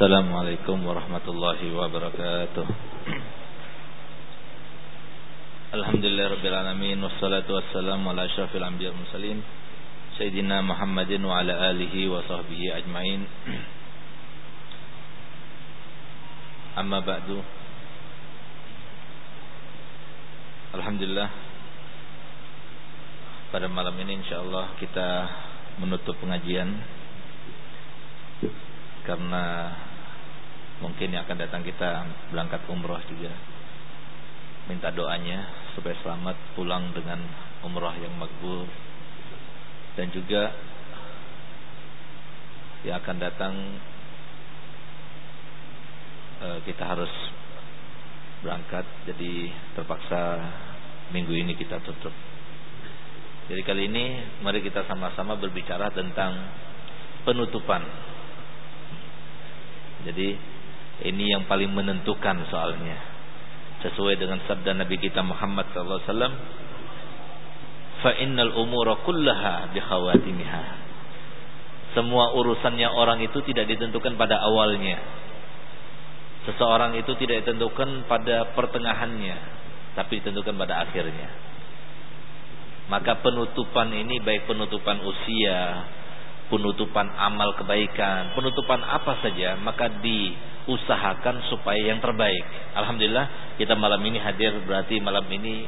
Assalamualaikum warahmatullahi wabarakatuh. Alhamdulillah Rabbil Alamin Wassalatu wassalamu ala syafil anbiya muslim Sayyidina Muhammadin wa ala alihi wa sahbihi ajmain. Amma ba'du. Alhamdulillah Pada malam ini insyaAllah kita menutup pengajian. Karena mungkin yang akan datang kita berangkat umroh juga. Minta doanya supaya selamat pulang dengan umrah yang makbul. Dan juga yang akan datang eh, kita harus berangkat. Jadi terpaksa minggu ini kita tutup. Jadi kali ini mari kita sama-sama berbicara tentang penutupan. Jadi ini yang paling menentukan soalnya. Sesuai dengan sabda Nabi kita Muhammad sallallahu alaihi wasallam fa innal umura kullaha bi khawatimiha. Semua urusannya orang itu tidak ditentukan pada awalnya. Seseorang itu tidak ditentukan pada pertengahannya tapi ditentukan pada akhirnya. Maka penutupan ini baik penutupan usia penutupan amal kebaikan penutupan apa saja maka di usahakan supaya yang terbaik. Alhamdulillah kita malam ini hadir berarti malam ini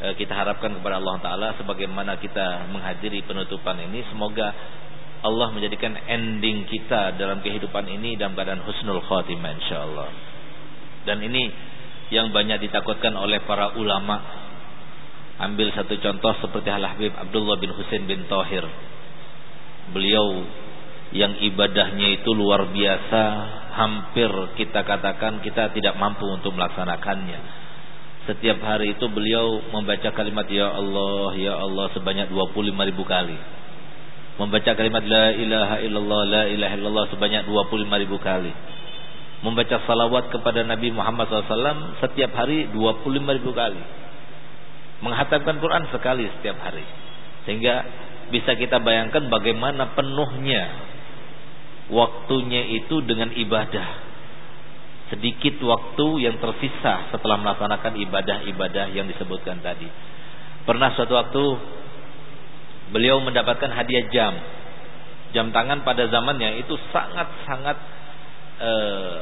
eh, kita harapkan kepada Allah Taala sebagaimana kita menghadiri penutupan ini semoga Allah menjadikan ending kita dalam kehidupan ini dalam keadaan husnul khatimah insyaallah. Dan ini yang banyak ditakutkan oleh para ulama. Ambil satu contoh seperti Al Habib Abdullah bin Husain bin Tahir. Beliau yang ibadahnya itu luar biasa hampir kita katakan kita tidak mampu untuk melaksanakannya. Setiap hari itu beliau membaca kalimat Ya Allah, Ya Allah sebanyak 25 ribu kali. Membaca kalimat La ilaha illallah, La ilaha illallah sebanyak 25 ribu kali. Membaca salawat kepada Nabi Muhammad SAW setiap hari 25 ribu kali. Menghatamkan Quran sekali setiap hari. Sehingga bisa kita bayangkan bagaimana penuhnya waktunya itu dengan ibadah. Sedikit waktu yang tersisa setelah melaksanakan ibadah-ibadah yang disebutkan tadi. Pernah suatu waktu beliau mendapatkan hadiah jam. Jam tangan pada zamannya itu sangat-sangat eh,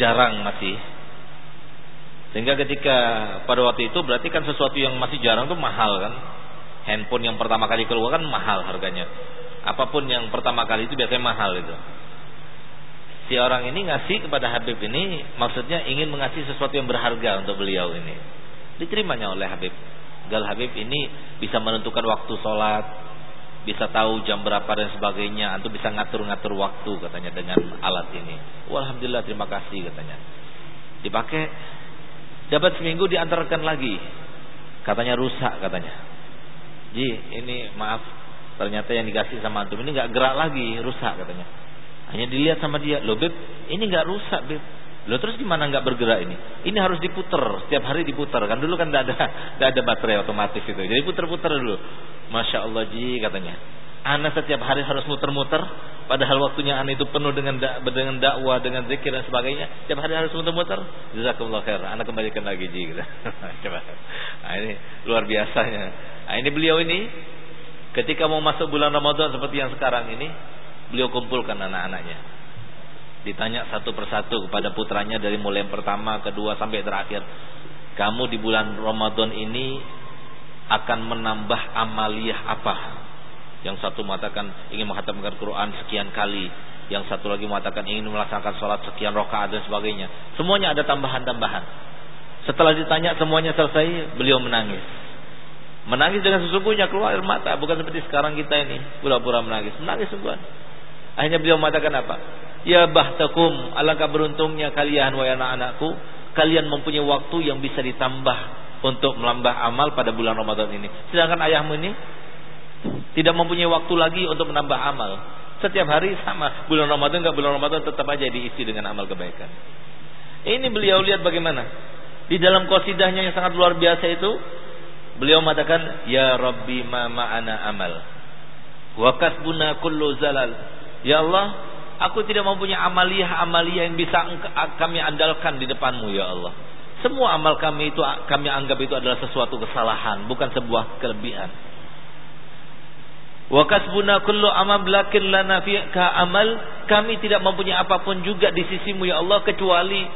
jarang masih. Sehingga ketika pada waktu itu berarti kan sesuatu yang masih jarang itu mahal kan. Handphone yang pertama kali keluar kan mahal harganya apa pun yang pertama kali itu biasanya mahal itu. Si orang ini ngasih kepada Habib ini maksudnya ingin mengasih sesuatu yang berharga untuk beliau ini. Diterimanya oleh Habib. Gal Habib ini bisa menentukan waktu sholat, bisa tahu jam berapa dan sebagainya, antum bisa ngatur-ngatur waktu katanya dengan alat ini. Alhamdulillah terima kasih katanya. Dipakai dapat seminggu diantarkan lagi. Katanya rusak katanya. Ji, ini maaf Ternyata yang dikasih sama antum ini nggak gerak lagi, rusak katanya. Hanya dilihat sama dia, loh beb, ini nggak rusak beb. Loh terus gimana nggak bergerak ini? Ini harus diputer, setiap hari diputer. Kan dulu kan tidak ada, tidak ada baterai otomatis itu. Jadi puter-puter dulu. Masya Allah ji katanya. Ana setiap hari harus muter-muter, padahal waktunya ana itu penuh dengan da dengan dakwah, dengan zikir dan sebagainya. Setiap hari harus muter-muter. Jazakumullah khair. Ana kembalikan lagi ji. Gitu. Coba. Nah, ini luar biasanya. Nah, ini beliau ini Ketika mau masuk bulan Ramadan seperti yang sekarang ini, beliau kumpulkan anak-anaknya. Ditanya satu persatu kepada putranya dari mulai yang pertama, kedua sampai terakhir. Kamu di bulan Ramadan ini akan menambah amaliyah apa? Yang satu mengatakan ingin menghatamkan Quran sekian kali, yang satu lagi mengatakan ingin melaksanakan sholat sekian rakaat dan sebagainya. Semuanya ada tambahan-tambahan. Setelah ditanya semuanya selesai, beliau menangis. Menangis dengan sesungguhnya keluar air mata, bukan seperti sekarang kita ini pura-pura menangis. Menangis sungguhan. Akhirnya beliau mengatakan apa? Ya bahtakum, alangkah beruntungnya kalian wahai anak-anakku, kalian mempunyai waktu yang bisa ditambah untuk melambah amal pada bulan Ramadan ini. Sedangkan ayahmu ini tidak mempunyai waktu lagi untuk menambah amal. Setiap hari sama, bulan Ramadan enggak bulan Ramadan tetap aja diisi dengan amal kebaikan. Ini beliau lihat bagaimana di dalam qasidahnya yang sangat luar biasa itu Beliau mengatakan, Ya Rabbi ma ma'ana amal. Wa kasbuna kullu zalal. Ya Allah, aku tidak mempunyai amalia-amalia yang bisa kami andalkan di depanmu ya Allah. Semua amal kami itu kami anggap itu adalah sesuatu kesalahan, bukan sebuah kelebihan. Wa kasbuna kullu amal lakin lana ka amal kami tidak mempunyai apa pun juga di sisimu ya Allah kecuali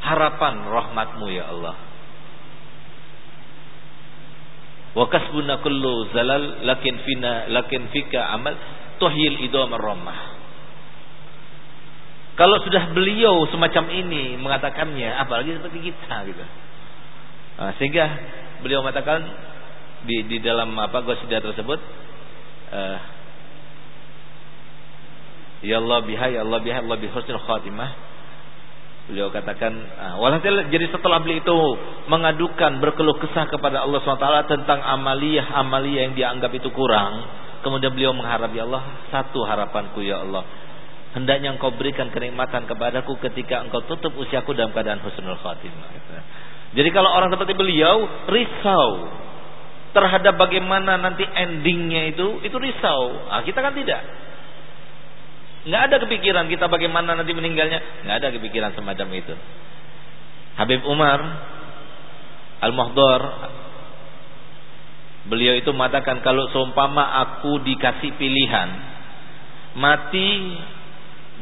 harapan rahmatmu ya Allah. Wa kasbuna kullu zalal lakin fina lakin fika amal tuhyil idam rahmah. Kalau sudah beliau semacam ini mengatakannya, apalagi seperti kita gitu. Nah, sehingga beliau mengatakan di di dalam apa gosida tersebut uh, Ya Allah biha ya Allah biha Allah bihusnul khatimah Beliau katakan uh, walhasil jadi setelah beliau itu mengadukan berkeluh kesah kepada Allah SWT tentang amaliyah-amaliyah yang dianggap itu kurang kemudian beliau mengharap ya Allah satu harapanku ya Allah hendaknya engkau berikan kenikmatan kepadaku ketika engkau tutup usiaku dalam keadaan husnul khatimah jadi kalau orang seperti beliau risau terhadap bagaimana nanti endingnya itu itu risau. Nah, kita kan tidak. Nggak ada kepikiran kita bagaimana nanti meninggalnya. Nggak ada kepikiran semacam itu. Habib Umar Al-Muhdar beliau itu mengatakan kalau seumpama aku dikasih pilihan mati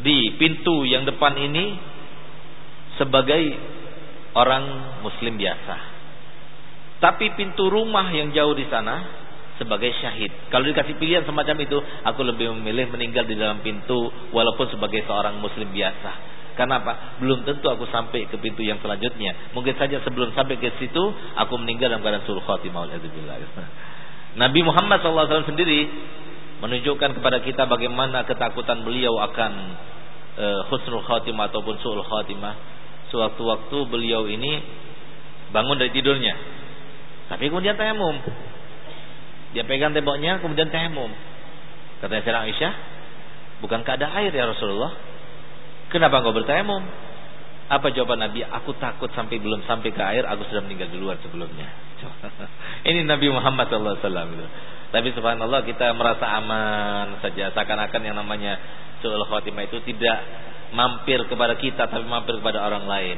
di pintu yang depan ini sebagai orang muslim biasa tapi pintu rumah yang jauh di sana sebagai syahid. Kalau dikasih pilihan semacam itu, aku lebih memilih meninggal di dalam pintu walaupun sebagai seorang muslim biasa. Karena apa? Belum tentu aku sampai ke pintu yang selanjutnya. Mungkin saja sebelum sampai ke situ, aku meninggal dalam keadaan suruh khatimah. Nabi Muhammad SAW sendiri menunjukkan kepada kita bagaimana ketakutan beliau akan uh, husnul khatimah ataupun su'ul khatimah. Sewaktu-waktu beliau ini bangun dari tidurnya tapi kemudian tayamum. Dia pegang temboknya kemudian tayamum. Kata Sayyidah Aisyah, bukankah ada air ya Rasulullah? Kenapa engkau bertayamum? Apa jawaban Nabi? Aku takut sampai belum sampai ke air, aku sudah meninggal duluan sebelumnya. Ini Nabi Muhammad SAW. Tapi subhanallah kita merasa aman saja. Seakan-akan yang namanya su'ul khatimah itu tidak mampir kepada kita tapi mampir kepada orang lain.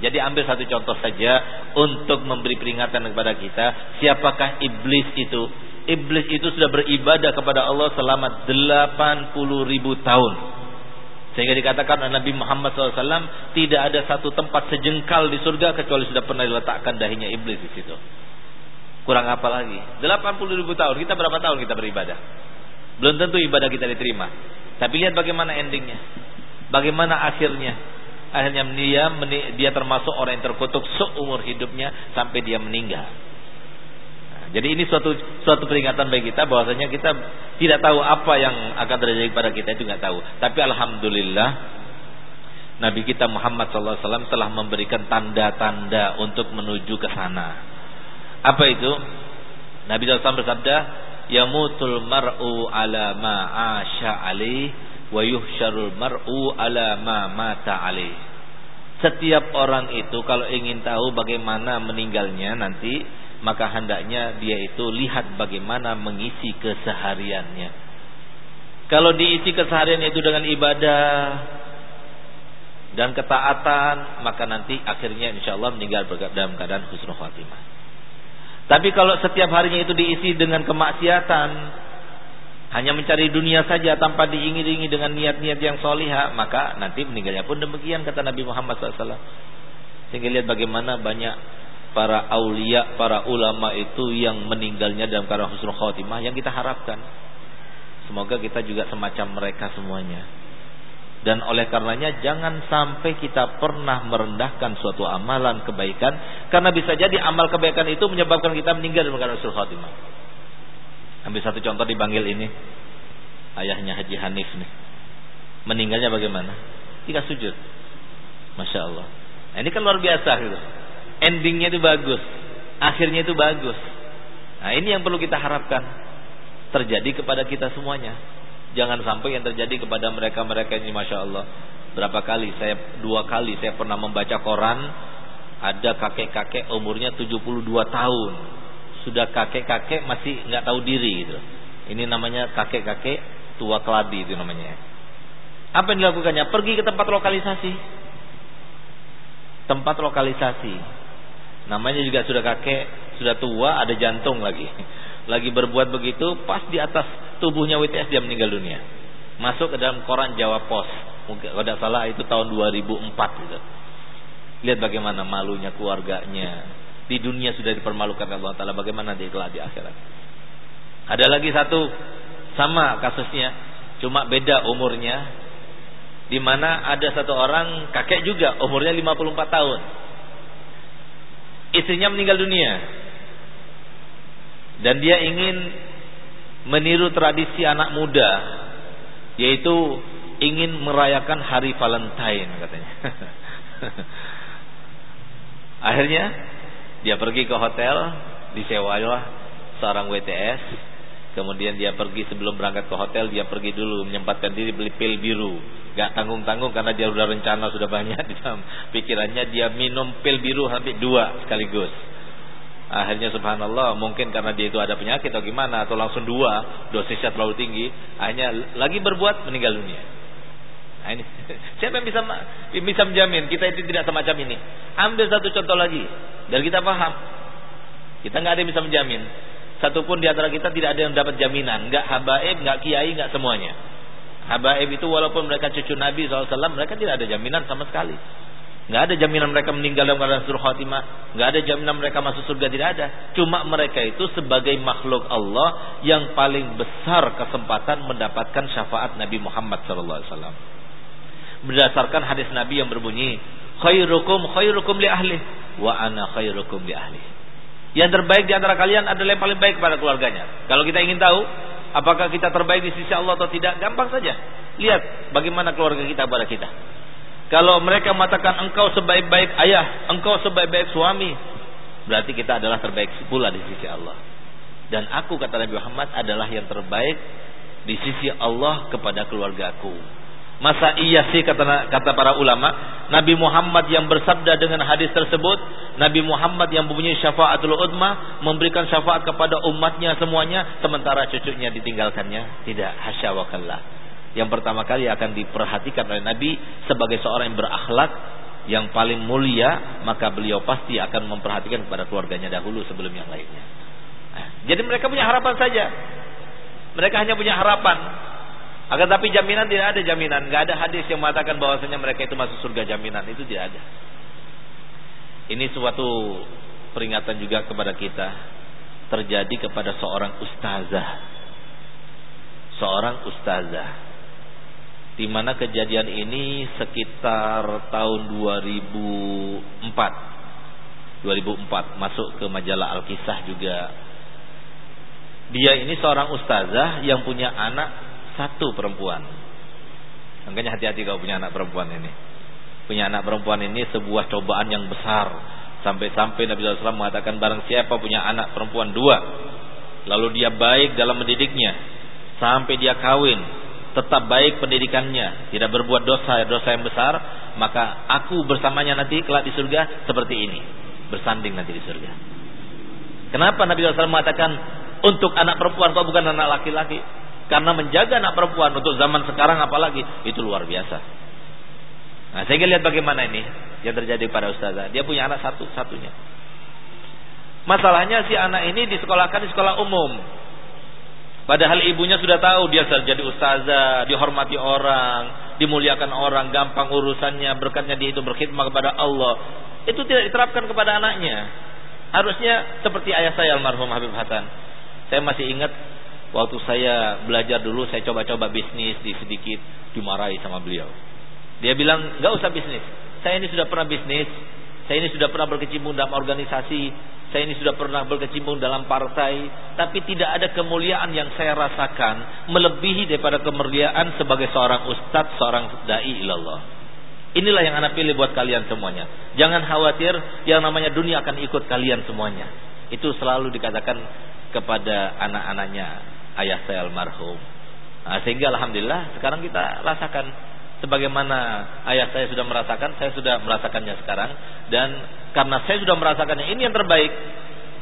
Jadi ambil satu contoh saja untuk memberi peringatan kepada kita, siapakah iblis itu? Iblis itu sudah beribadah kepada Allah selama 80 ribu tahun. Sehingga dikatakan oleh Nabi Muhammad SAW tidak ada satu tempat sejengkal di surga kecuali sudah pernah diletakkan dahinya iblis di situ. Kurang apa lagi? 80 ribu tahun. Kita berapa tahun kita beribadah? Belum tentu ibadah kita diterima. Tapi lihat bagaimana endingnya. Bagaimana akhirnya? Akhirnya dia dia termasuk orang yang terkutuk seumur hidupnya sampai dia meninggal. Nah, jadi ini suatu suatu peringatan bagi kita bahwasanya kita tidak tahu apa yang akan terjadi pada kita itu nggak tahu. Tapi alhamdulillah Nabi kita Muhammad SAW telah memberikan tanda-tanda untuk menuju ke sana. Apa itu? Nabi SAW bersabda, "Yamutul mar'u ala ma asha alaih wa yuhsyarul mar'u ala ma mata alaih. Setiap orang itu kalau ingin tahu bagaimana meninggalnya nanti, maka hendaknya dia itu lihat bagaimana mengisi kesehariannya. Kalau diisi keseharian itu dengan ibadah dan ketaatan, maka nanti akhirnya insya Allah meninggal dalam keadaan husnul khatimah. Tapi kalau setiap harinya itu diisi dengan kemaksiatan, hanya mencari dunia saja tanpa diingi-ingi dengan niat-niat yang solihah, maka nanti meninggalnya pun demikian kata Nabi Muhammad SAW. Sehingga lihat bagaimana banyak para aulia, para ulama itu yang meninggalnya dalam keadaan husnul khotimah yang kita harapkan. Semoga kita juga semacam mereka semuanya. Dan oleh karenanya jangan sampai kita pernah merendahkan suatu amalan kebaikan karena bisa jadi amal kebaikan itu menyebabkan kita meninggal dalam keadaan husnul khotimah. Ambil satu contoh di Bangil ini. Ayahnya Haji Hanif nih. Meninggalnya bagaimana? Tidak sujud. Masya Allah. Nah, ini kan luar biasa gitu. Endingnya itu bagus. Akhirnya itu bagus. Nah ini yang perlu kita harapkan. Terjadi kepada kita semuanya. Jangan sampai yang terjadi kepada mereka-mereka ini Masya Allah. Berapa kali saya, dua kali saya pernah membaca koran. Ada kakek-kakek umurnya 72 tahun sudah kakek-kakek masih nggak tahu diri gitu. Ini namanya kakek-kakek tua keladi itu namanya. Apa yang dilakukannya? Pergi ke tempat lokalisasi. Tempat lokalisasi. Namanya juga sudah kakek, sudah tua, ada jantung lagi. Lagi berbuat begitu, pas di atas tubuhnya WTS dia meninggal dunia. Masuk ke dalam koran Jawa Pos. Mungkin kalau tidak salah itu tahun 2004 gitu. Lihat bagaimana malunya keluarganya. Di dunia sudah dipermalukan Allah Taala, bagaimana dia kelak di akhirat. Ada lagi satu sama kasusnya, cuma beda umurnya. Di mana ada satu orang kakek juga umurnya 54 tahun. Istrinya meninggal dunia. Dan dia ingin meniru tradisi anak muda yaitu ingin merayakan hari Valentine katanya. Akhirnya dia pergi ke hotel, disewalah seorang WTS. Kemudian dia pergi sebelum berangkat ke hotel, dia pergi dulu menyempatkan diri beli pil biru. Gak tanggung-tanggung karena dia sudah rencana sudah banyak di dalam pikirannya. Dia minum pil biru hampir dua sekaligus. Akhirnya subhanallah mungkin karena dia itu ada penyakit atau gimana atau langsung dua dosisnya terlalu tinggi. Akhirnya lagi berbuat meninggal dunia. Nah ini siapa yang bisa bisa menjamin kita itu tidak semacam ini? Ambil satu contoh lagi dan kita paham. Kita nggak ada yang bisa menjamin. Satupun di antara kita tidak ada yang dapat jaminan. Nggak habaib, nggak kiai, nggak semuanya. Habaib itu walaupun mereka cucu Nabi SAW, mereka tidak ada jaminan sama sekali. Nggak ada jaminan mereka meninggal dalam keadaan suruh khatimah. Nggak ada jaminan mereka masuk surga tidak ada. Cuma mereka itu sebagai makhluk Allah yang paling besar kesempatan mendapatkan syafaat Nabi Muhammad SAW. Berdasarkan hadis Nabi yang berbunyi, khairukum khairukum li ahli wa ana khairukum li ahli. Yang terbaik di antara kalian adalah yang paling baik kepada keluarganya. Kalau kita ingin tahu apakah kita terbaik di sisi Allah atau tidak, gampang saja. Lihat bagaimana keluarga kita kepada kita. Kalau mereka mengatakan engkau sebaik-baik ayah, engkau sebaik-baik suami, berarti kita adalah terbaik pula di sisi Allah. Dan aku kata Nabi Muhammad adalah yang terbaik di sisi Allah kepada keluargaku. Masa iya sih kata kata para ulama, Nabi Muhammad yang bersabda dengan hadis tersebut, Nabi Muhammad yang mempunyai syafaatul udma, memberikan syafaat kepada umatnya semuanya, sementara cucunya ditinggalkannya. Tidak, hasya wa kallah. Yang pertama kali akan diperhatikan oleh Nabi sebagai seorang yang berakhlak yang paling mulia, maka beliau pasti akan memperhatikan kepada keluarganya dahulu sebelum yang lainnya. Nah, jadi mereka punya harapan saja. Mereka hanya punya harapan akan tapi jaminan tidak ada jaminan, nggak ada hadis yang mengatakan bahwasanya mereka itu masuk surga jaminan itu tidak ada. Ini suatu peringatan juga kepada kita terjadi kepada seorang ustazah. Seorang ustazah. Di mana kejadian ini sekitar tahun 2004. 2004 masuk ke majalah Al-Kisah juga. Dia ini seorang ustazah yang punya anak satu perempuan. Makanya hati-hati kalau punya anak perempuan ini. Punya anak perempuan ini sebuah cobaan yang besar. Sampai-sampai Nabi SAW mengatakan barang siapa punya anak perempuan dua. Lalu dia baik dalam mendidiknya. Sampai dia kawin. Tetap baik pendidikannya. Tidak berbuat dosa, dosa yang besar. Maka aku bersamanya nanti kelak di surga seperti ini. Bersanding nanti di surga. Kenapa Nabi SAW mengatakan untuk anak perempuan kau bukan anak laki-laki? Karena menjaga anak perempuan untuk zaman sekarang apalagi itu luar biasa. Nah, saya lihat bagaimana ini yang terjadi pada ustazah. Dia punya anak satu-satunya. Masalahnya si anak ini disekolahkan di sekolah umum. Padahal ibunya sudah tahu dia jadi ustazah, dihormati orang, dimuliakan orang, gampang urusannya, berkatnya dia itu berkhidmat kepada Allah. Itu tidak diterapkan kepada anaknya. Harusnya seperti ayah saya almarhum Habib Hasan. Saya masih ingat Waktu saya belajar dulu saya coba-coba bisnis di sedikit dimarahi sama beliau. Dia bilang nggak usah bisnis. Saya ini sudah pernah bisnis. Saya ini sudah pernah berkecimpung dalam organisasi. Saya ini sudah pernah berkecimpung dalam partai. Tapi tidak ada kemuliaan yang saya rasakan melebihi daripada kemuliaan sebagai seorang ustadz, seorang dai ilallah. Inilah yang anak pilih buat kalian semuanya. Jangan khawatir yang namanya dunia akan ikut kalian semuanya. Itu selalu dikatakan kepada anak-anaknya ayah saya almarhum. Nah, sehingga alhamdulillah sekarang kita rasakan sebagaimana ayah saya sudah merasakan, saya sudah merasakannya sekarang dan karena saya sudah merasakannya ini yang terbaik.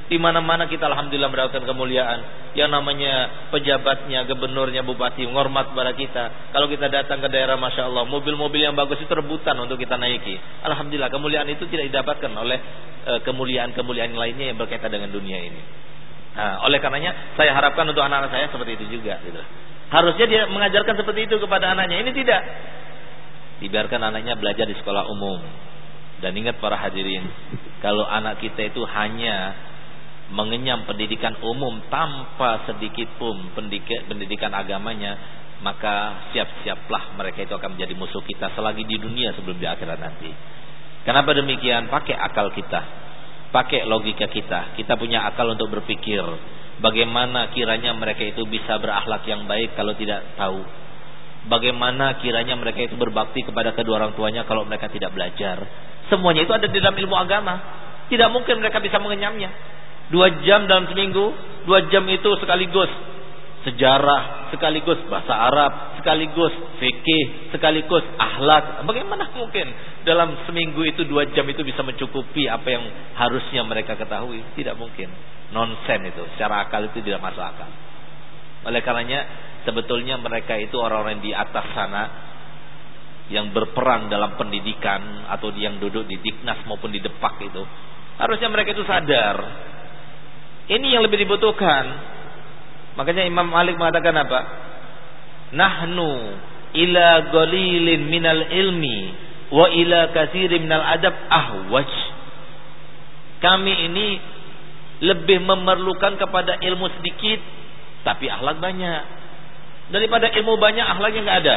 Di mana-mana kita alhamdulillah mendapatkan kemuliaan. Yang namanya pejabatnya, gubernurnya, bupati menghormat kepada kita. Kalau kita datang ke daerah Masya Allah, mobil-mobil yang bagus itu rebutan untuk kita naiki. Alhamdulillah kemuliaan itu tidak didapatkan oleh eh, kemuliaan-kemuliaan lainnya yang berkaitan dengan dunia ini. Nah, oleh karenanya saya harapkan untuk anak-anak saya seperti itu juga. Gitu. Harusnya dia mengajarkan seperti itu kepada anaknya. Ini tidak. Dibiarkan anaknya belajar di sekolah umum. Dan ingat para hadirin, kalau anak kita itu hanya mengenyam pendidikan umum tanpa sedikit pun pendidikan, agamanya maka siap-siaplah mereka itu akan menjadi musuh kita selagi di dunia sebelum di akhirat nanti kenapa demikian pakai akal kita pakai logika kita. Kita punya akal untuk berpikir bagaimana kiranya mereka itu bisa berakhlak yang baik kalau tidak tahu. Bagaimana kiranya mereka itu berbakti kepada kedua orang tuanya kalau mereka tidak belajar. Semuanya itu ada di dalam ilmu agama. Tidak mungkin mereka bisa mengenyamnya. Dua jam dalam seminggu, dua jam itu sekaligus sejarah, sekaligus bahasa Arab, sekaligus fikih, sekaligus akhlak. Bagaimana mungkin dalam seminggu itu dua jam itu bisa mencukupi apa yang harusnya mereka ketahui? Tidak mungkin. Nonsen itu, secara akal itu tidak masuk akal. Oleh karenanya sebetulnya mereka itu orang-orang di atas sana yang berperan dalam pendidikan atau yang duduk di Diknas maupun di Depak itu harusnya mereka itu sadar ini yang lebih dibutuhkan. Makanya Imam Malik mengatakan apa? Nahnu ila qalilin minal ilmi wa ila katsirin minal adab ahwaj. Kami ini lebih memerlukan kepada ilmu sedikit tapi akhlak banyak. Daripada ilmu banyak akhlaknya nggak ada.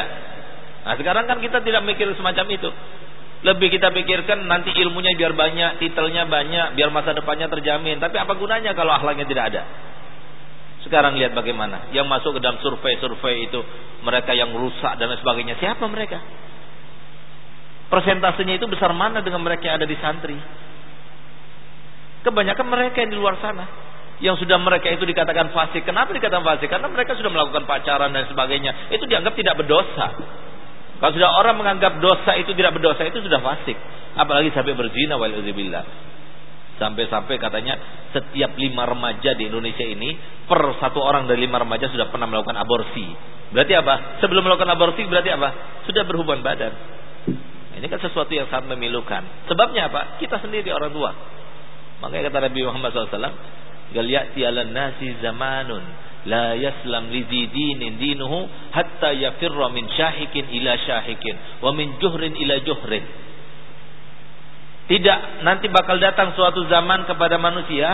Nah, sekarang kan kita tidak mikir semacam itu. Lebih kita pikirkan nanti ilmunya biar banyak, titelnya banyak, biar masa depannya terjamin. Tapi apa gunanya kalau akhlaknya tidak ada? Sekarang lihat bagaimana. Yang masuk ke dalam survei-survei itu mereka yang rusak dan sebagainya. Siapa mereka? Persentasenya itu besar mana dengan mereka yang ada di santri? Kebanyakan mereka yang di luar sana yang sudah mereka itu dikatakan fasik. Kenapa dikatakan fasik? Karena mereka sudah melakukan pacaran dan sebagainya. Itu dianggap tidak berdosa. Kalau sudah orang menganggap dosa itu tidak berdosa itu sudah fasik. Apalagi sampai berzina walauzubillah. Sampai-sampai katanya setiap lima remaja di Indonesia ini per satu orang dari lima remaja sudah pernah melakukan aborsi. Berarti apa? Sebelum melakukan aborsi berarti apa? Sudah berhubungan badan. Ini kan sesuatu yang sangat memilukan. Sebabnya apa? Kita sendiri orang tua. Makanya kata Nabi Muhammad SAW, Galiyati ala nasi zamanun la yaslam li hatta yafirra min syahikin ila syahikin wa min juhrin ila juhrin tidak nanti bakal datang suatu zaman kepada manusia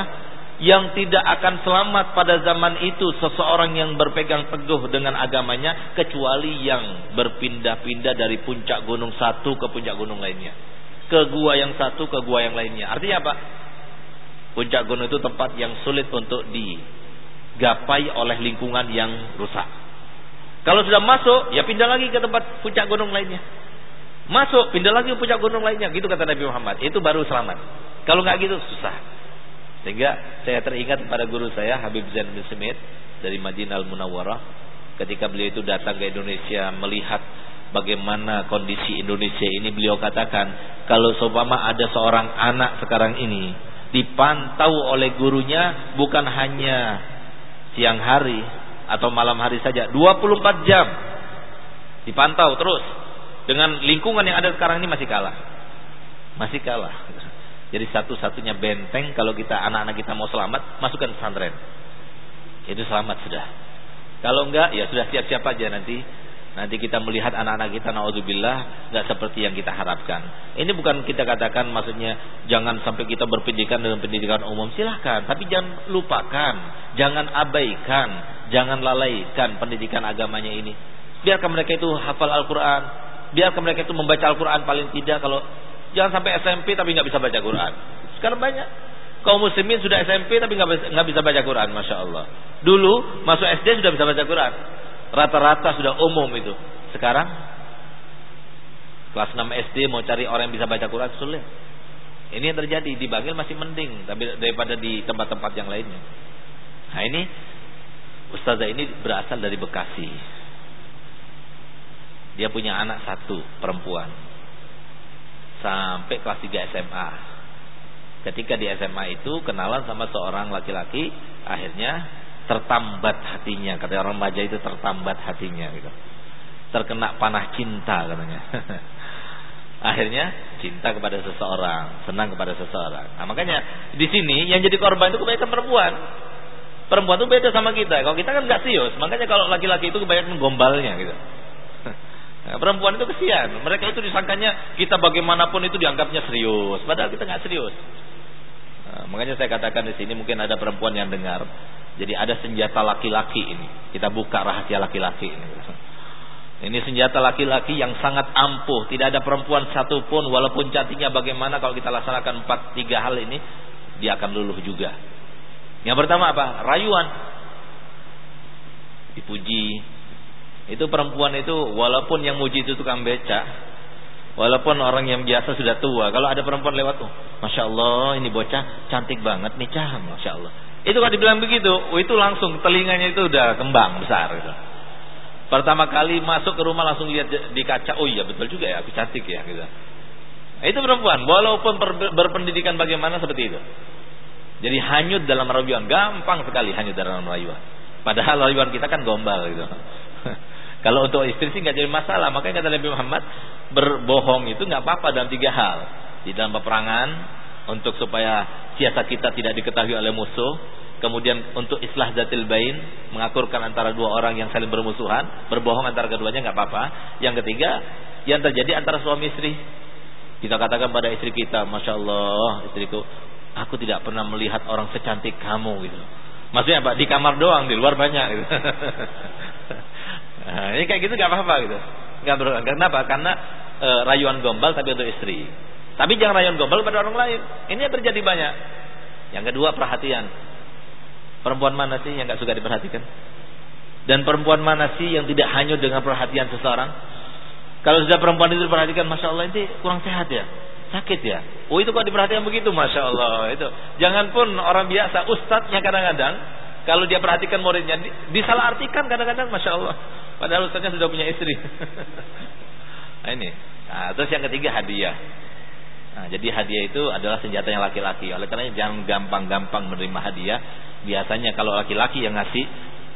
yang tidak akan selamat pada zaman itu seseorang yang berpegang teguh dengan agamanya kecuali yang berpindah-pindah dari puncak gunung satu ke puncak gunung lainnya ke gua yang satu ke gua yang lainnya artinya apa puncak gunung itu tempat yang sulit untuk di gapai oleh lingkungan yang rusak. Kalau sudah masuk, ya pindah lagi ke tempat puncak gunung lainnya. Masuk, pindah lagi ke puncak gunung lainnya. Gitu kata Nabi Muhammad. Itu baru selamat. Kalau nggak gitu susah. Sehingga saya teringat pada guru saya Habib Zain bin Smith dari Madinah Al Munawwarah ketika beliau itu datang ke Indonesia melihat bagaimana kondisi Indonesia ini beliau katakan kalau seumpama ada seorang anak sekarang ini dipantau oleh gurunya bukan hanya siang hari atau malam hari saja 24 jam dipantau terus dengan lingkungan yang ada sekarang ini masih kalah. Masih kalah. Jadi satu-satunya benteng kalau kita anak-anak kita mau selamat masukkan pesantren. Itu selamat sudah. Kalau enggak ya sudah siap-siap aja nanti. Nanti kita melihat anak-anak kita naudzubillah nggak seperti yang kita harapkan. Ini bukan kita katakan maksudnya jangan sampai kita berpendidikan dengan pendidikan umum. Silahkan, tapi jangan lupakan, jangan abaikan, jangan lalaikan pendidikan agamanya ini. Biarkan mereka itu hafal Al-Qur'an, biarkan mereka itu membaca Al-Qur'an paling tidak kalau jangan sampai SMP tapi nggak bisa baca Quran. Sekarang banyak kaum muslimin sudah SMP tapi nggak bisa, bisa baca Quran, masya Allah. Dulu masuk SD sudah bisa baca Quran. Rata-rata sudah umum itu. Sekarang kelas 6 SD mau cari orang yang bisa baca Quran sulit. Ini yang terjadi di Bangil masih mending tapi daripada di tempat-tempat yang lainnya. Nah ini ustazah ini berasal dari Bekasi. Dia punya anak satu perempuan. Sampai kelas 3 SMA. Ketika di SMA itu kenalan sama seorang laki-laki, akhirnya tertambat hatinya. Kata orang remaja itu tertambat hatinya gitu. Terkena panah cinta katanya. akhirnya cinta kepada seseorang, senang kepada seseorang. Nah, makanya di sini yang jadi korban itu kebanyakan perempuan. Perempuan itu beda sama kita. Kalau kita kan nggak serius, makanya kalau laki-laki itu kebanyakan gombalnya gitu. Nah, perempuan itu kesian. Mereka itu disangkanya kita bagaimanapun itu dianggapnya serius, padahal kita nggak serius. Nah, makanya saya katakan di sini mungkin ada perempuan yang dengar. Jadi ada senjata laki-laki ini. Kita buka rahasia laki-laki ini. Ini senjata laki-laki yang sangat ampuh. Tidak ada perempuan satupun walaupun cantiknya bagaimana kalau kita laksanakan empat tiga hal ini dia akan luluh juga. Yang pertama apa? Rayuan. Dipuji, itu perempuan itu walaupun yang muji itu tukang beca, walaupun orang yang biasa sudah tua, kalau ada perempuan lewat tuh, masya Allah ini bocah cantik banget nih cah, masya Allah. Itu kalau dibilang begitu, oh, itu langsung telinganya itu udah kembang besar gitu. Pertama kali masuk ke rumah langsung lihat di kaca, oh iya betul juga ya, aku cantik ya gitu. Nah, itu perempuan, walaupun berpendidikan bagaimana seperti itu. Jadi hanyut dalam rayuan, gampang sekali hanyut dalam rayuan. Padahal rayuan kita kan gombal gitu. Kalau untuk istri sih nggak jadi masalah. Makanya kata Nabi Muhammad berbohong itu nggak apa-apa dalam tiga hal. Di dalam peperangan untuk supaya siasat kita tidak diketahui oleh musuh. Kemudian untuk islah datil bain mengakurkan antara dua orang yang saling bermusuhan, berbohong antara keduanya nggak apa-apa. Yang ketiga, yang terjadi antara suami istri. Kita katakan pada istri kita, masya Allah istriku, aku tidak pernah melihat orang secantik kamu gitu. Maksudnya apa? Di kamar doang, di luar banyak gitu. Nah, ini kayak gitu gak apa-apa gitu. Gak berulang. Kenapa? Karena e, rayuan gombal tapi untuk istri. Tapi jangan rayuan gombal pada orang lain. Ini yang terjadi banyak. Yang kedua perhatian. Perempuan mana sih yang gak suka diperhatikan? Dan perempuan mana sih yang tidak hanyut dengan perhatian seseorang? Kalau sudah perempuan itu diperhatikan, masya Allah ini kurang sehat ya, sakit ya. Oh itu kok diperhatikan begitu, masya Allah itu. Jangan pun orang biasa, ustadznya kadang-kadang kalau dia perhatikan muridnya, disalahartikan kadang-kadang, masya Allah. Padahal ustaznya sudah punya istri. nah ini. Nah, terus yang ketiga hadiah. Nah, jadi hadiah itu adalah senjata yang laki-laki. Oleh karena jangan gampang-gampang menerima hadiah. Biasanya kalau laki-laki yang ngasih,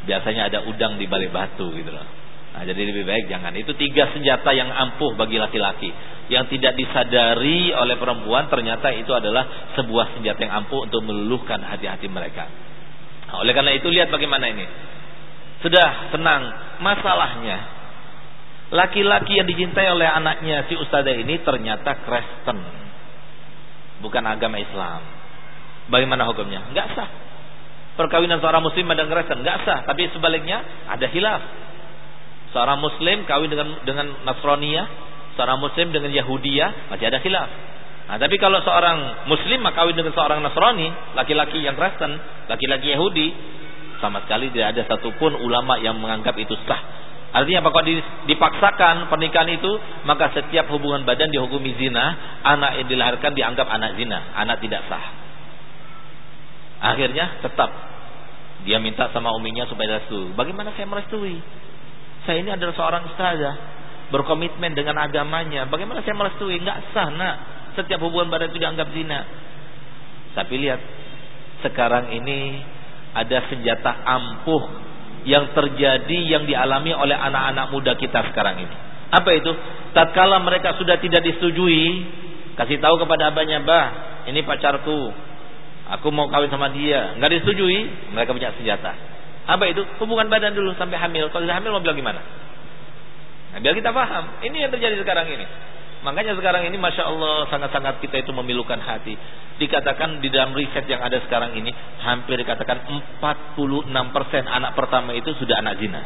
biasanya ada udang di balik batu gitu loh. Nah, jadi lebih baik jangan. Itu tiga senjata yang ampuh bagi laki-laki. Yang tidak disadari oleh perempuan ternyata itu adalah sebuah senjata yang ampuh untuk meluluhkan hati-hati mereka. Nah, oleh karena itu lihat bagaimana ini. Sudah tenang. Masalahnya laki-laki yang dicintai oleh anaknya si ustazah ini ternyata Kristen. Bukan agama Islam. Bagaimana hukumnya? Enggak sah. Perkawinan seorang muslim dan Kristen enggak sah, tapi sebaliknya ada hilaf. Seorang muslim kawin dengan dengan Nasraniyah, seorang muslim dengan Yahudiyah masih ada hilaf. Nah, tapi kalau seorang muslim kawin dengan seorang Nasrani, laki-laki yang Kristen, laki-laki Yahudi, sama sekali tidak ada satupun ulama yang menganggap itu sah. Artinya apa? Kalau dipaksakan pernikahan itu, maka setiap hubungan badan dihukumi zina, anak yang dilahirkan dianggap anak zina, anak tidak sah. Akhirnya tetap dia minta sama uminya supaya restu. Bagaimana saya merestui? Saya ini adalah seorang ustazah, berkomitmen dengan agamanya. Bagaimana saya merestui? Enggak sah, nak. Setiap hubungan badan itu dianggap zina. Tapi lihat, sekarang ini ada senjata ampuh yang terjadi yang dialami oleh anak-anak muda kita sekarang ini. Apa itu? Tatkala mereka sudah tidak disetujui, kasih tahu kepada abahnya, "Bah, ini pacarku. Aku mau kawin sama dia." Enggak disetujui, mereka punya senjata. Apa itu? Hubungan badan dulu sampai hamil. Kalau sudah hamil mau bilang gimana? Nah, biar kita paham. Ini yang terjadi sekarang ini. Makanya sekarang ini Masya Allah sangat-sangat kita itu memilukan hati. Dikatakan di dalam riset yang ada sekarang ini, hampir dikatakan 46% anak pertama itu sudah anak zina.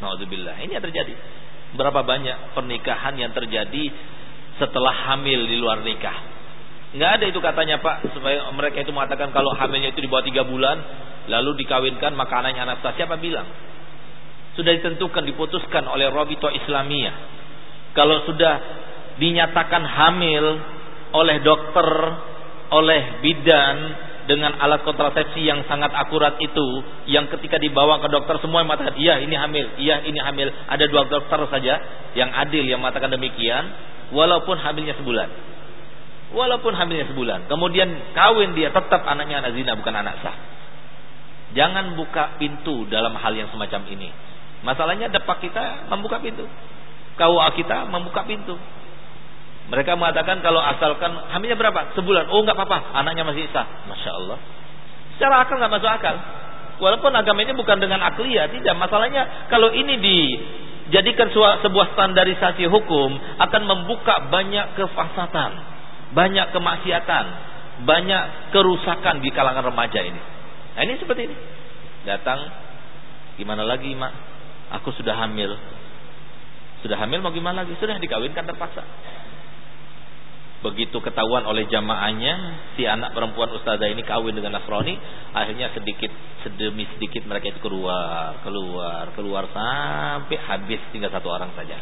Nauzubillah. Ini yang terjadi. Berapa banyak pernikahan yang terjadi setelah hamil di luar nikah. Nggak ada itu katanya Pak, supaya mereka itu mengatakan kalau hamilnya itu di bawah tiga bulan, lalu dikawinkan maka anaknya anak. Siapa bilang? Sudah ditentukan, diputuskan oleh Robito Islamiyah kalau sudah dinyatakan hamil oleh dokter, oleh bidan dengan alat kontrasepsi yang sangat akurat itu, yang ketika dibawa ke dokter semua yang mengatakan iya ini hamil, iya ini hamil. Ada dua dokter saja yang adil yang mengatakan demikian, walaupun hamilnya sebulan. Walaupun hamilnya sebulan. Kemudian kawin dia tetap anaknya anak zina bukan anak sah. Jangan buka pintu dalam hal yang semacam ini. Masalahnya depak kita membuka pintu. KUA kita membuka pintu. Mereka mengatakan kalau asalkan hamilnya berapa? Sebulan. Oh nggak apa-apa, anaknya masih sah. Masya Allah. Secara akal nggak masuk akal. Walaupun agama ini bukan dengan akliya, tidak. Masalahnya kalau ini dijadikan sebuah standarisasi hukum akan membuka banyak kefasatan, banyak kemaksiatan, banyak kerusakan di kalangan remaja ini. Nah ini seperti ini. Datang, gimana lagi mak? Aku sudah hamil. Sudah hamil mau gimana lagi? Sudah dikawinkan terpaksa. Begitu ketahuan oleh jamaahnya si anak perempuan ustazah ini kawin dengan Nasrani, akhirnya sedikit sedemi sedikit mereka itu keluar, keluar, keluar sampai habis tinggal satu orang saja.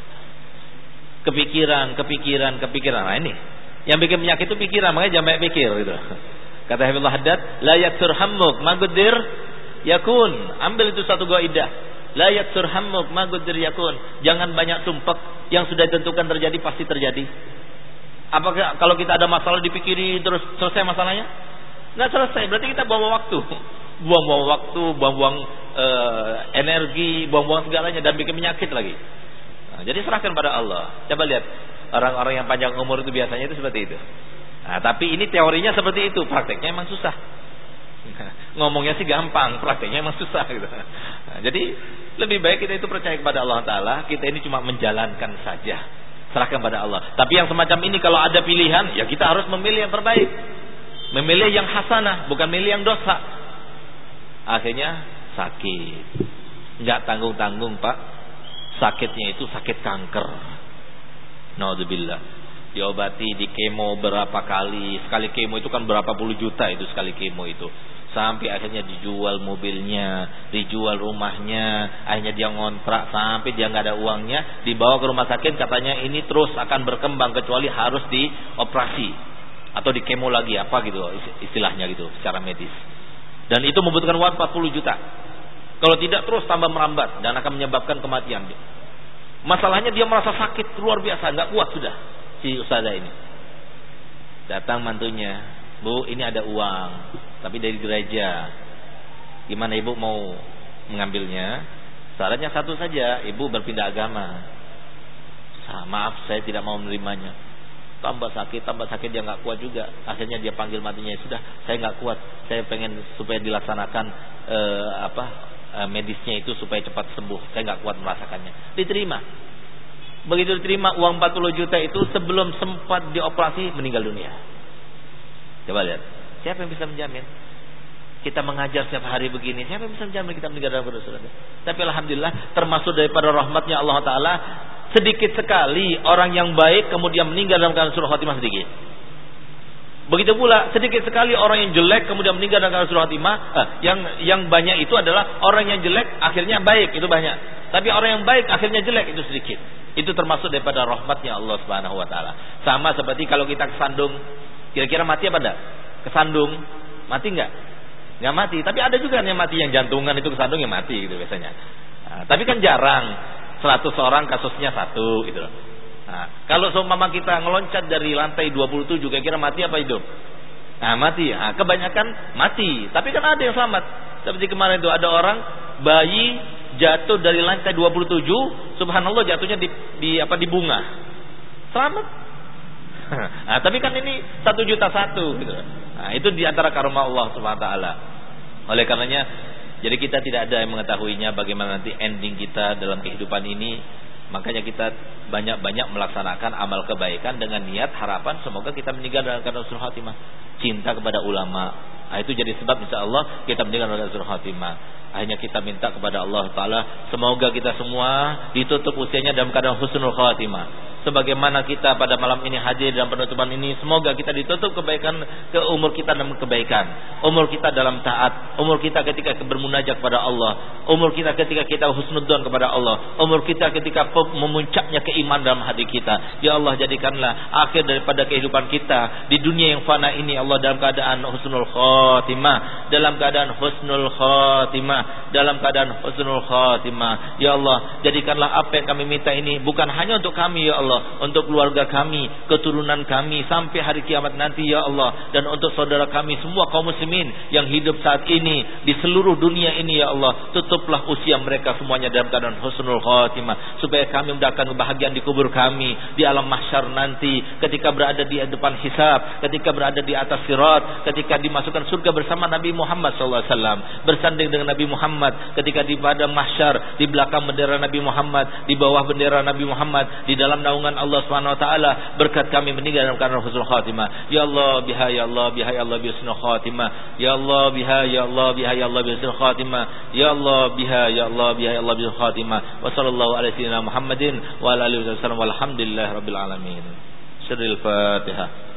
Kepikiran, kepikiran, kepikiran. Nah ini yang bikin penyakit itu pikiran, makanya jangan pikir gitu. Kata Habibullah Haddad, la yaksur hammuk magudir yakun. Ambil itu satu idah. La yaksur hammuk magudir yakun. Jangan banyak sumpek yang sudah ditentukan terjadi pasti terjadi. Apakah kalau kita ada masalah dipikiri terus selesai masalahnya? Nggak selesai. Berarti kita buang waktu, buang-buang waktu, buang-buang uh, energi, buang-buang segalanya dan bikin penyakit lagi. Nah, jadi serahkan pada Allah. Coba lihat orang-orang yang panjang umur itu biasanya itu seperti itu. Nah, tapi ini teorinya seperti itu, prakteknya emang susah. Ngomongnya sih gampang, prakteknya emang susah gitu. Nah, jadi lebih baik kita itu percaya kepada Allah Taala, kita ini cuma menjalankan saja serahkan pada Allah. Tapi yang semacam ini kalau ada pilihan, ya kita harus memilih yang terbaik. Memilih yang hasanah, bukan memilih yang dosa. Akhirnya sakit. Enggak tanggung-tanggung, Pak. Sakitnya itu sakit kanker. Naudzubillah. Diobati di kemo berapa kali. Sekali kemo itu kan berapa puluh juta itu sekali kemo itu sampai akhirnya dijual mobilnya, dijual rumahnya, akhirnya dia ngontrak sampai dia nggak ada uangnya, dibawa ke rumah sakit katanya ini terus akan berkembang kecuali harus dioperasi atau di kemo lagi apa gitu istilahnya gitu secara medis. Dan itu membutuhkan uang 40 juta. Kalau tidak terus tambah merambat dan akan menyebabkan kematian. Masalahnya dia merasa sakit luar biasa, nggak kuat sudah si ustazah ini. Datang mantunya, Bu, ini ada uang tapi dari gereja. Gimana ibu mau mengambilnya? Syaratnya satu saja, ibu berpindah agama. Maaf, saya tidak mau menerimanya. Tambah sakit, tambah sakit dia nggak kuat juga. Akhirnya dia panggil matinya sudah, saya nggak kuat. Saya pengen supaya dilaksanakan eh, apa eh, medisnya itu supaya cepat sembuh. Saya nggak kuat merasakannya. Diterima. Begitu diterima uang 40 juta itu sebelum sempat dioperasi meninggal dunia. Coba lihat. Siapa yang bisa menjamin? Kita mengajar setiap hari begini, siapa yang bisa menjamin kita meninggal dalam kerusuhan? Tapi alhamdulillah termasuk daripada rahmatnya Allah taala sedikit sekali orang yang baik kemudian meninggal dalam keadaan surah khatimah sedikit. Begitu pula sedikit sekali orang yang jelek kemudian meninggal dalam keadaan surah khatimah. Eh, yang yang banyak itu adalah orang yang jelek akhirnya baik itu banyak. Tapi orang yang baik akhirnya jelek itu sedikit. Itu termasuk daripada rahmatnya Allah Subhanahu wa taala. Sama seperti kalau kita kesandung, kira-kira mati apa enggak? kesandung, mati nggak? Nggak mati. Tapi ada juga yang mati yang jantungan itu kesandung yang mati gitu biasanya. Nah, tapi kan jarang. 100 orang kasusnya satu gitu Nah, kalau seumpama kita ngeloncat dari lantai 27 kira-kira mati apa hidup? Nah, mati. Nah, kebanyakan mati. Tapi kan ada yang selamat. Seperti kemarin itu ada orang bayi jatuh dari lantai 27, subhanallah jatuhnya di, di apa di bunga. Selamat. Nah, tapi kan ini satu juta satu gitu. Nah, itu di antara karma Allah taala. Oleh karenanya jadi kita tidak ada yang mengetahuinya bagaimana nanti ending kita dalam kehidupan ini. Makanya kita banyak-banyak melaksanakan amal kebaikan dengan niat harapan semoga kita meninggal dalam keadaan surah khatimah. Cinta kepada ulama. Nah, itu jadi sebab insya Allah kita meninggal dalam surah khatimah. Akhirnya kita minta kepada Allah Taala semoga kita semua ditutup usianya dalam keadaan husnul khatimah sebagaimana kita pada malam ini hadir dalam penutupan ini semoga kita ditutup kebaikan ke umur kita dalam kebaikan. Umur kita dalam taat. Umur kita ketika bermunajat kepada Allah. Umur kita ketika kita husnudzon kepada Allah. Umur kita ketika memuncaknya keiman dalam hati kita. Ya Allah jadikanlah akhir daripada kehidupan kita di dunia yang fana ini Allah dalam keadaan husnul khatimah. Dalam keadaan husnul khatimah. Dalam keadaan husnul khatimah. Ya Allah jadikanlah apa yang kami minta ini bukan hanya untuk kami ya Allah untuk keluarga kami keturunan kami sampai hari kiamat nanti ya Allah. Dan untuk saudara kami semua kaum muslimin yang hidup saat ini di seluruh dunia ini ya Allah tutuplah usia mereka semuanya dalam keadaan husnul khatimah supaya kami mendapatkan kebahagiaan di kubur kami di alam mahsyar nanti ketika berada di depan hisab ketika berada di atas sirat ketika dimasukkan surga bersama Nabi Muhammad SAW bersanding dengan Nabi Muhammad ketika di pada mahsyar di belakang bendera Nabi Muhammad di bawah bendera Nabi Muhammad di dalam naungan Allah Subhanahu wa taala berkat kami meninggal dalam keadaan husnul khatimah ya Allah biha ya Allah biha ya Allah bi husnul khatimah ya Allah biha ya Allah biha ya Allah bi husnul khatimah ya Allah biha ya Allah biha ya Allah bi husnul khatimah wa sallallahu alaihi Muhammadin wa ala alihi wasallam walhamdulillah rabbil alamin sirril fatihah